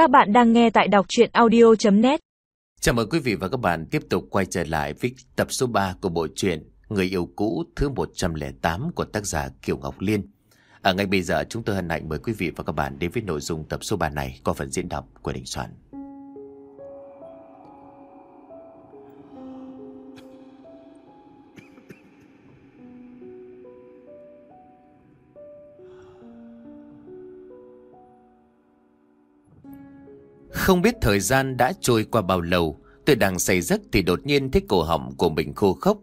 Các bạn đang nghe tại đọc chuyện audio.net Chào mừng quý vị và các bạn tiếp tục quay trở lại với tập số 3 của bộ truyện Người yêu cũ thứ 108 của tác giả Kiều Ngọc Liên. Ở ngay bây giờ chúng tôi hân hạnh mời quý vị và các bạn đến với nội dung tập số 3 này qua phần diễn đọc của Đình Soạn. Không biết thời gian đã trôi qua bao lâu, tôi đang say giấc thì đột nhiên thấy cổ họng của mình khô khốc.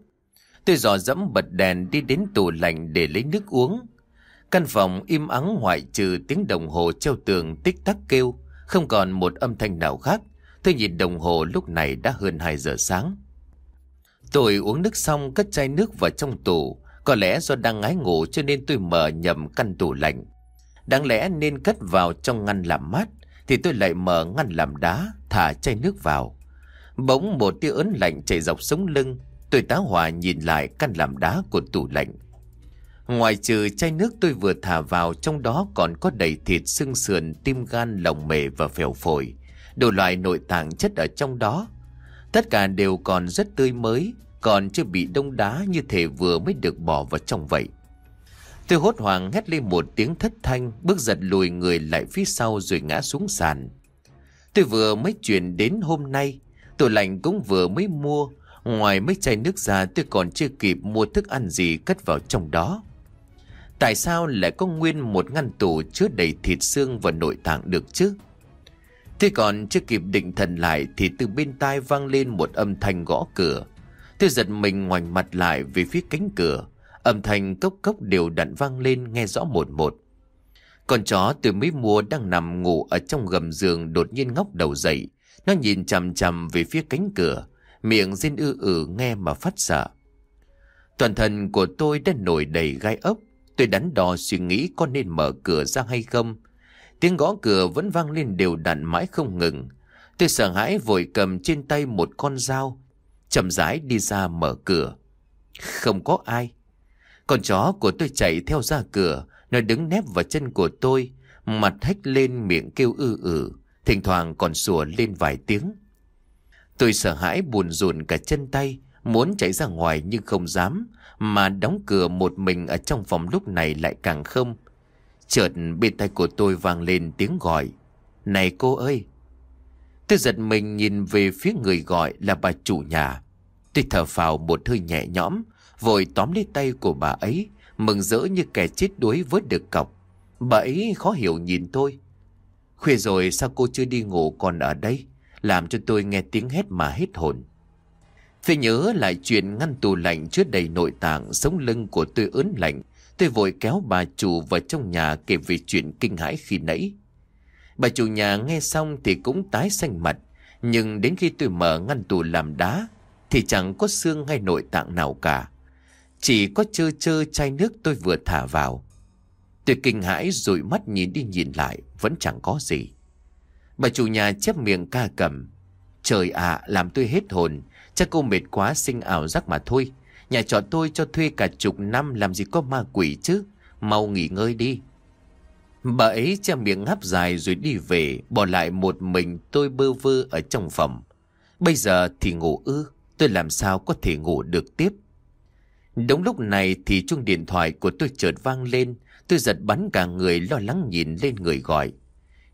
Tôi dò dẫm bật đèn đi đến tủ lạnh để lấy nước uống. Căn phòng im ắng ngoại trừ tiếng đồng hồ treo tường tích tắc kêu, không còn một âm thanh nào khác. Tôi nhìn đồng hồ lúc này đã hơn 2 giờ sáng. Tôi uống nước xong cất chai nước vào trong tủ, có lẽ do đang ngái ngủ cho nên tôi mở nhầm căn tủ lạnh. Đáng lẽ nên cất vào trong ngăn làm mát, thì tôi lại mở ngăn làm đá, thả chai nước vào. Bỗng một tia ớn lạnh chảy dọc sống lưng, tôi tá hỏa nhìn lại căn làm đá của tủ lạnh. Ngoài trừ chai nước tôi vừa thả vào trong đó còn có đầy thịt xương sườn, tim gan, lòng mề và phèo phổi. Đồ loại nội tạng chất ở trong đó. Tất cả đều còn rất tươi mới, còn chưa bị đông đá như thể vừa mới được bỏ vào trong vậy. Tôi hốt hoảng hét lên một tiếng thất thanh, bước giật lùi người lại phía sau rồi ngã xuống sàn. Tôi vừa mới chuyển đến hôm nay, tủ lạnh cũng vừa mới mua. Ngoài mấy chai nước ra tôi còn chưa kịp mua thức ăn gì cất vào trong đó. Tại sao lại có nguyên một ngăn tủ chứa đầy thịt xương và nội tạng được chứ? Tôi còn chưa kịp định thần lại thì từ bên tai vang lên một âm thanh gõ cửa. Tôi giật mình ngoảnh mặt lại về phía cánh cửa. Âm thanh cốc cốc đều đặn vang lên nghe rõ một một. Con chó từ mới mua đang nằm ngủ ở trong gầm giường đột nhiên ngóc đầu dậy. Nó nhìn chằm chằm về phía cánh cửa, miệng rên ư ử nghe mà phát sợ. Toàn thân của tôi đã nổi đầy gai ốc, tôi đắn đo suy nghĩ có nên mở cửa ra hay không. Tiếng gõ cửa vẫn vang lên đều đặn mãi không ngừng. Tôi sợ hãi vội cầm trên tay một con dao, chậm rãi đi ra mở cửa. Không có ai. Con chó của tôi chạy theo ra cửa, nó đứng nép vào chân của tôi, mặt hách lên miệng kêu ư ử, thỉnh thoảng còn sủa lên vài tiếng. Tôi sợ hãi buồn rùn cả chân tay, muốn chạy ra ngoài nhưng không dám, mà đóng cửa một mình ở trong phòng lúc này lại càng không. Chợt bên tay của tôi vang lên tiếng gọi, Này cô ơi! Tôi giật mình nhìn về phía người gọi là bà chủ nhà. Tôi thở phào một hơi nhẹ nhõm, vội tóm lấy tay của bà ấy, mừng rỡ như kẻ chết đuối vớt được cọc. Bà ấy khó hiểu nhìn tôi. Khuya rồi sao cô chưa đi ngủ còn ở đây? Làm cho tôi nghe tiếng hét mà hết hồn. Tôi nhớ lại chuyện ngăn tù lạnh chứa đầy nội tạng, sống lưng của tôi ớn lạnh. Tôi vội kéo bà chủ vào trong nhà kể về chuyện kinh hãi khi nãy. Bà chủ nhà nghe xong thì cũng tái xanh mặt. Nhưng đến khi tôi mở ngăn tù làm đá, thì chẳng có xương hay nội tạng nào cả. Chỉ có chơ chơ chai nước tôi vừa thả vào. Tôi kinh hãi rồi mắt nhìn đi nhìn lại, vẫn chẳng có gì. Bà chủ nhà chép miệng ca cầm. Trời ạ, làm tôi hết hồn. Chắc cô mệt quá sinh ảo giác mà thôi. Nhà trọ tôi cho thuê cả chục năm làm gì có ma quỷ chứ. Mau nghỉ ngơi đi. Bà ấy che miệng ngáp dài rồi đi về, bỏ lại một mình tôi bơ vơ ở trong phòng. Bây giờ thì ngủ ư, tôi làm sao có thể ngủ được tiếp. Đúng lúc này thì chuông điện thoại của tôi chợt vang lên, tôi giật bắn cả người lo lắng nhìn lên người gọi.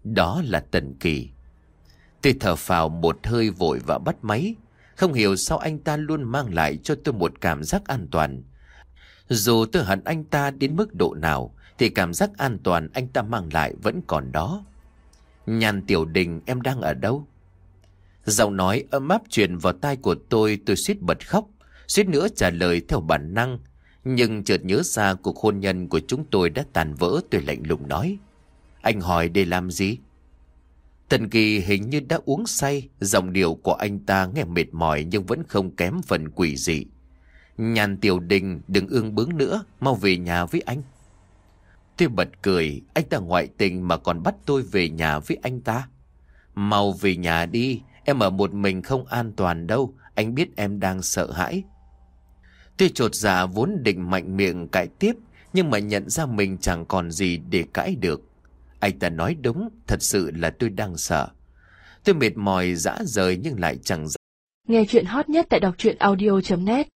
Đó là Tần Kỳ. Tôi thở phào một hơi vội và bắt máy. Không hiểu sao anh ta luôn mang lại cho tôi một cảm giác an toàn. Dù tôi hận anh ta đến mức độ nào, thì cảm giác an toàn anh ta mang lại vẫn còn đó. Nhàn tiểu đình em đang ở đâu? Giọng nói ấm áp truyền vào tai của tôi tôi suýt bật khóc, suýt nữa trả lời theo bản năng. Nhưng chợt nhớ ra cuộc hôn nhân của chúng tôi đã tàn vỡ tôi lạnh lùng nói. Anh hỏi để làm gì? Tần Kỳ hình như đã uống say, giọng điệu của anh ta nghe mệt mỏi nhưng vẫn không kém phần quỷ dị. Nhàn tiểu đình đừng ương bướng nữa, mau về nhà với anh. Tôi bật cười, anh ta ngoại tình mà còn bắt tôi về nhà với anh ta. Mau về nhà đi, em ở một mình không an toàn đâu, anh biết em đang sợ hãi. Tôi trột dạ vốn định mạnh miệng cãi tiếp, nhưng mà nhận ra mình chẳng còn gì để cãi được. Anh ta nói đúng, thật sự là tôi đang sợ. Tôi mệt mỏi dã rời nhưng lại chẳng Nghe chuyện hot nhất tại đọc truyện audio.net